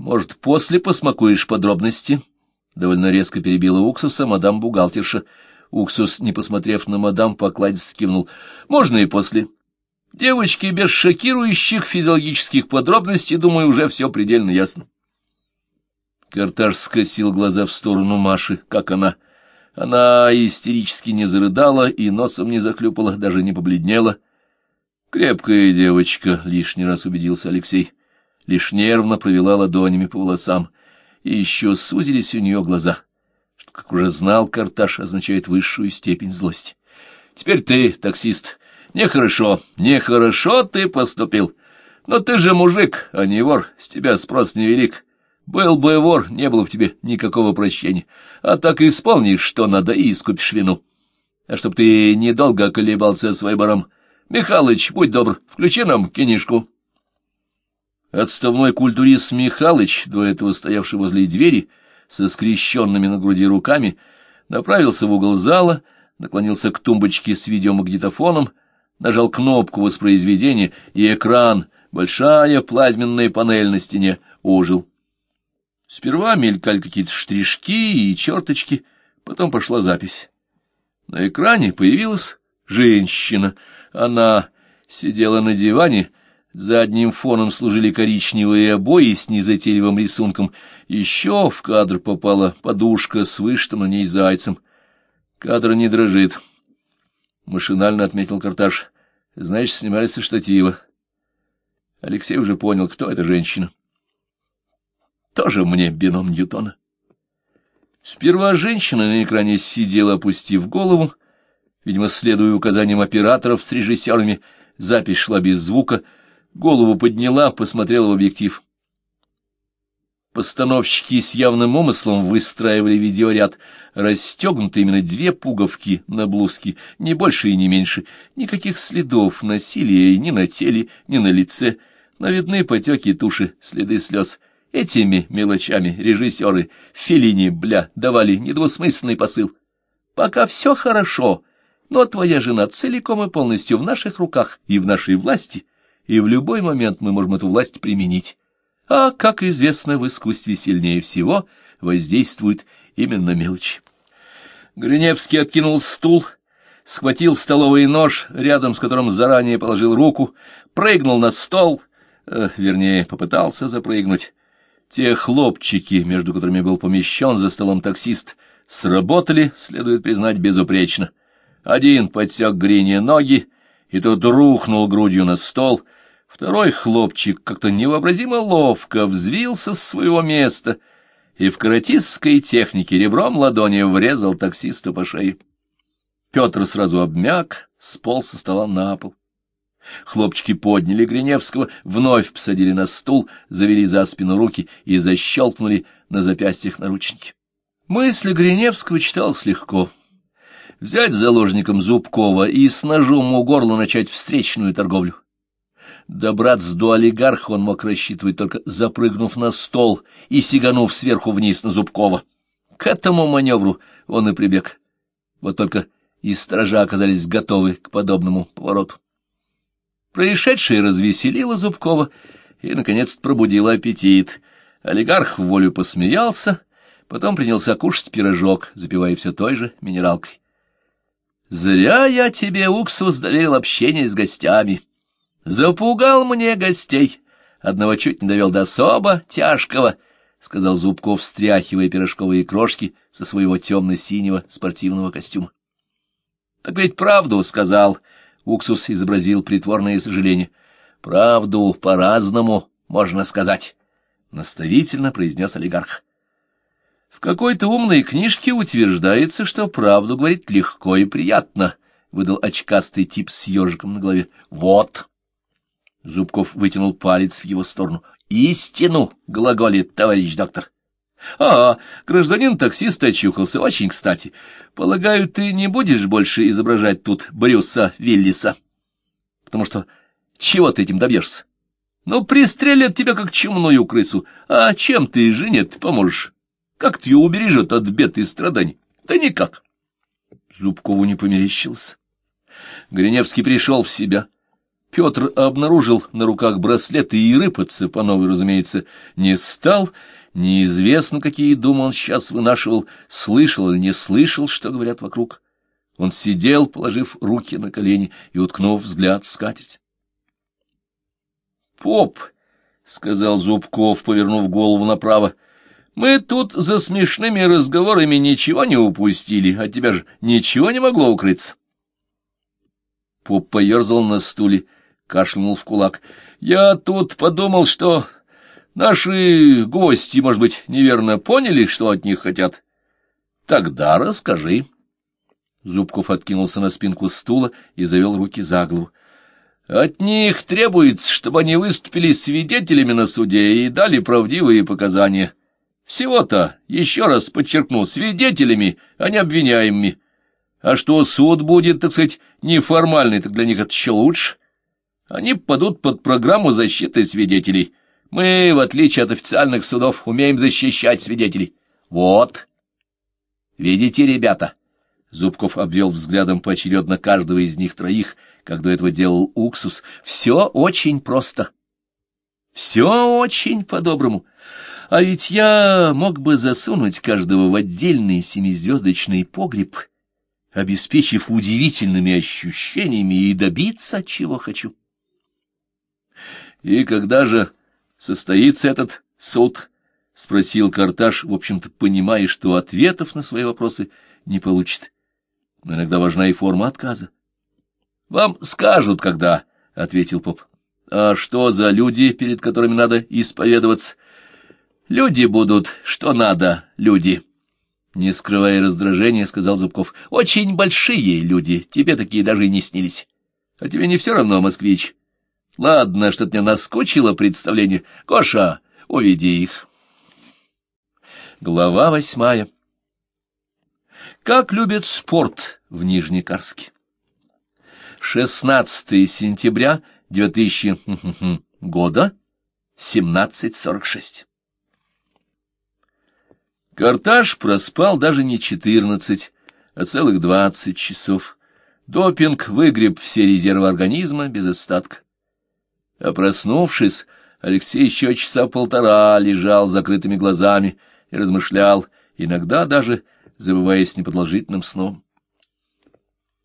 Может, после посмакуешь подробности? Довольно резко перебила уксуса мадам-бухгалтерша. Уксус, не посмотрев на мадам, покладисто кивнул. Можно и после. Девочки без шокирующих физиологических подробностей, думаю, уже все предельно ясно. Карташ скосил глаза в сторону Маши, как она. Она истерически не зарыдала и носом не заклюпала, даже не побледнела. Крепкая девочка, лишний раз убедился Алексей. Лишь нервно провела ладонями по волосам. И еще сузились у нее глаза, что, как уже знал, Карташ означает высшую степень злости. Теперь ты, таксист, Нехорошо, нехорошо ты поступил. Но ты же мужик, а не вор, с тебя спрос невелик. Был бы вор, не было бы тебе никакого прощения. А так исполнишь, что надо, и искупишь вину. А чтоб ты недолго колебался с выбором. Михалыч, будь добр, включи нам книжку. Отставной культурист Михалыч, до этого стоявший возле двери, со скрещенными на груди руками, направился в угол зала, наклонился к тумбочке с видеомагнитофоном, нажал кнопку воспроизведения, и экран, большая плазменная панель на стене, ожил. Сперва мелькали какие-то штришки и черточки, потом пошла запись. На экране появилась женщина. Она сидела на диване, за одним фоном служили коричневые обои с незатейливым рисунком. Еще в кадр попала подушка с вышитым на ней зайцем. Кадр не дрожит. Машинально отметил Карташ. Значит, снимались со штатива. Алексей уже понял, кто эта женщина. Тоже мне бином Ньютона. Сперва женщина на экране сидела, опустив голову. Видимо, следуя указаниям операторов с режиссерами, запись шла без звука. Голову подняла, посмотрела в объектив. Постановщики с явным умыслом выстраивали видеоряд. Расстегнуты именно две пуговки на блузке, не больше и не меньше. Никаких следов насилия ни на теле, ни на лице. Но видны потеки туши, следы слез. Этими мелочами режиссеры Феллини, бля, давали недвусмысленный посыл. Пока все хорошо, но твоя жена целиком и полностью в наших руках и в нашей власти, и в любой момент мы можем эту власть применить. А, как известно, в искусстве сильнее всего воздействует именно мелочь. Гриневский откинул стул, схватил столовый нож, рядом с которым заранее положил руку, прыгнул на стол, э, вернее, попытался запрыгнуть. Те хлопчики, между которыми был помещен за столом таксист, сработали, следует признать, безупречно. Один подсек Грине ноги, и тот рухнул грудью на стол — Второй хлопчик как-то невообразимо ловко взвился с своего места и в каратистской технике ребром ладони врезал таксисту по шее. Петр сразу обмяк, сполз со стола на пол. Хлопчики подняли Гриневского, вновь посадили на стул, завели за спину руки и защелкнули на запястьях наручники. Мысли Гриневского читалось легко. Взять заложником Зубкова и с ножом у горла начать встречную торговлю. Добраться до олигарха он мог рассчитывать, только запрыгнув на стол и сиганув сверху вниз на Зубкова. К этому маневру он и прибег. Вот только и сторожа оказались готовы к подобному повороту. Происшедшее развеселило Зубкова и, наконец пробудило аппетит. Олигарх в волю посмеялся, потом принялся кушать пирожок, запивая все той же минералкой. «Зря я тебе, уксус, доверил общение с гостями». Запугал мне гостей. Одного чуть не довел до особо тяжкого, — сказал Зубков, встряхивая пирожковые крошки со своего темно-синего спортивного костюма. — Так ведь правду сказал, — Уксус изобразил притворное сожаление. — Правду по-разному можно сказать, — наставительно произнес олигарх. В какой-то умной книжке утверждается, что правду говорить легко и приятно, — выдал очкастый тип с ежиком на голове. — Вот! Зубков вытянул палец в его сторону. «Истину!» — глаголит товарищ доктор. «А, гражданин-таксист очухался, очень кстати. Полагаю, ты не будешь больше изображать тут Брюса Виллиса? Потому что чего ты этим добьешься? Ну, пристрелят тебя, как чумную крысу. А чем ты жене поможешь? Как ты ее убережет от бед и страданий? Да никак». Зубкову не померещился. Гриневский пришел в себя. Петр обнаружил на руках браслеты и рыпаться по новой, разумеется, не стал. Неизвестно, какие думы он сейчас вынашивал, слышал или не слышал, что говорят вокруг. Он сидел, положив руки на колени и уткнув взгляд в скатерть. «Поп!» — сказал Зубков, повернув голову направо. «Мы тут за смешными разговорами ничего не упустили, от тебя же ничего не могло укрыться». Поп поерзал на стуле кашлянул в кулак. «Я тут подумал, что наши гости, может быть, неверно поняли, что от них хотят. Тогда расскажи». Зубков откинулся на спинку стула и завел руки за голову. «От них требуется, чтобы они выступили свидетелями на суде и дали правдивые показания. Всего-то, еще раз подчеркну, свидетелями, а не обвиняемыми. А что суд будет, так сказать, неформальный, так для них это еще лучше. Они попадут под программу защиты свидетелей. Мы, в отличие от официальных судов, умеем защищать свидетелей. Вот. Видите, ребята? Зубков обвел взглядом поочередно каждого из них троих, как до этого делал уксус. Все очень просто. Все очень по-доброму. А ведь я мог бы засунуть каждого в отдельный семизвездочный погреб, обеспечив удивительными ощущениями и добиться, чего хочу. И когда же состоится этот суд? — спросил Карташ, в общем-то, понимая, что ответов на свои вопросы не получит. Но иногда важна и форма отказа. — Вам скажут, когда, — ответил поп. — А что за люди, перед которыми надо исповедоваться? — Люди будут, что надо, люди. Не скрывая раздражения, сказал Зубков. — Очень большие люди, тебе такие даже и не снились. А тебе не все равно, москвич? Ладно, что-то мне наскучило представление. Коша, уведи их. Глава восьмая. Как любят спорт в Нижнекарске. 16 сентября 2000 года, 17.46. Карташ проспал даже не 14, а целых 20 часов. Допинг выгреб все резервы организма без остатка. А проснувшись, Алексей еще часа полтора лежал с закрытыми глазами и размышлял, иногда даже забываясь непродолжительным сном.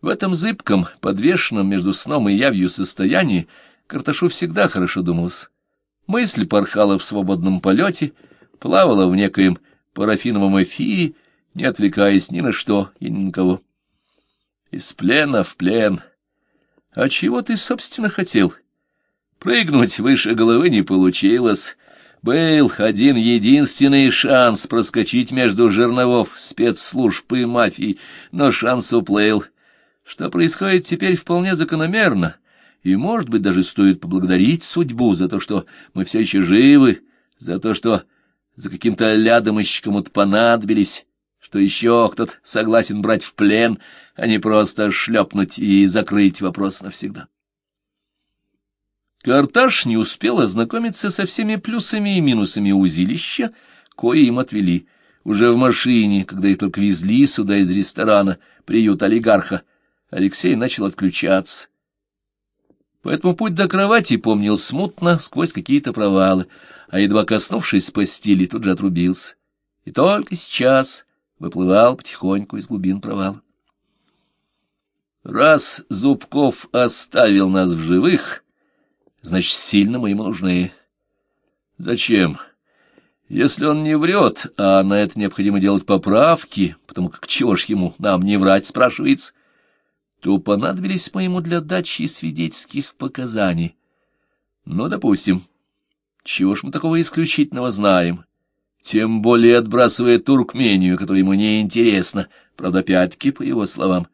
В этом зыбком, подвешенном между сном и явью состоянии, Карташу всегда хорошо думалось. Мысль порхала в свободном полете, плавала в некоем парафиновом эфире, не отвлекаясь ни на что и ни на кого. Из плена в плен. А чего ты, собственно, хотел? — Прыгнуть выше головы не получилось. Был один единственный шанс проскочить между жерновов спецслужб и мафии, но шанс уплыл. Что происходит теперь вполне закономерно, и, может быть, даже стоит поблагодарить судьбу за то, что мы все еще живы, за то, что за каким-то лядом еще кому-то понадобились, что еще кто-то согласен брать в плен, а не просто шлепнуть и закрыть вопрос навсегда. Карташ не успел ознакомиться со всеми плюсами и минусами узилища, кое им отвели. Уже в машине, когда их только везли сюда из ресторана, приют олигарха, Алексей начал отключаться. Поэтому путь до кровати помнил смутно, сквозь какие-то провалы, а едва коснувшись постели, тут же отрубился. И только сейчас выплывал потихоньку из глубин провала. Раз Зубков оставил нас в живых, значит, сильно мы ему нужны. Зачем? Если он не врет, а на это необходимо делать поправки, потому как чего ж ему нам не врать, спрашивается, то понадобились мы ему для дачи свидетельских показаний. Ну, допустим, чего ж мы такого исключительного знаем? Тем более отбрасывая Туркмению, которая ему не интересна, правда, опять-таки, по его словам.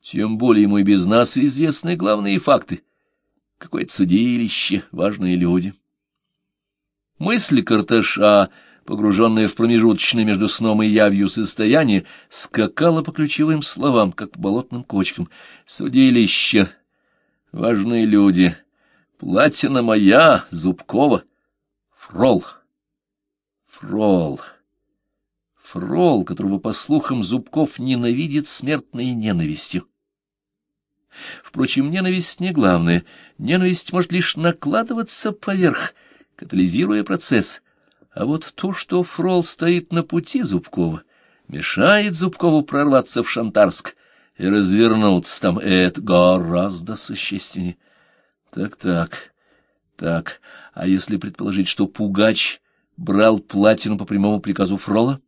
Тем более ему и без нас известны главные факты — какое-то судилище, важные люди. Мысли Карташа, погруженная в промежуточное между сном и явью состояние, скакала по ключевым словам, как по болотным кочкам. Судилище, важные люди, платина моя, Зубкова, Фрол, Фрол, Фрол, которого, по слухам, Зубков ненавидит смертной ненавистью. Впрочем, ненависть не главное. Ненависть может лишь накладываться поверх, катализируя процесс. А вот то, что Фрол стоит на пути Зубкова, мешает Зубкову прорваться в Шантарск и развернуться там, это гораздо существеннее. Так-так, так, а если предположить, что Пугач брал платину по прямому приказу Фрола?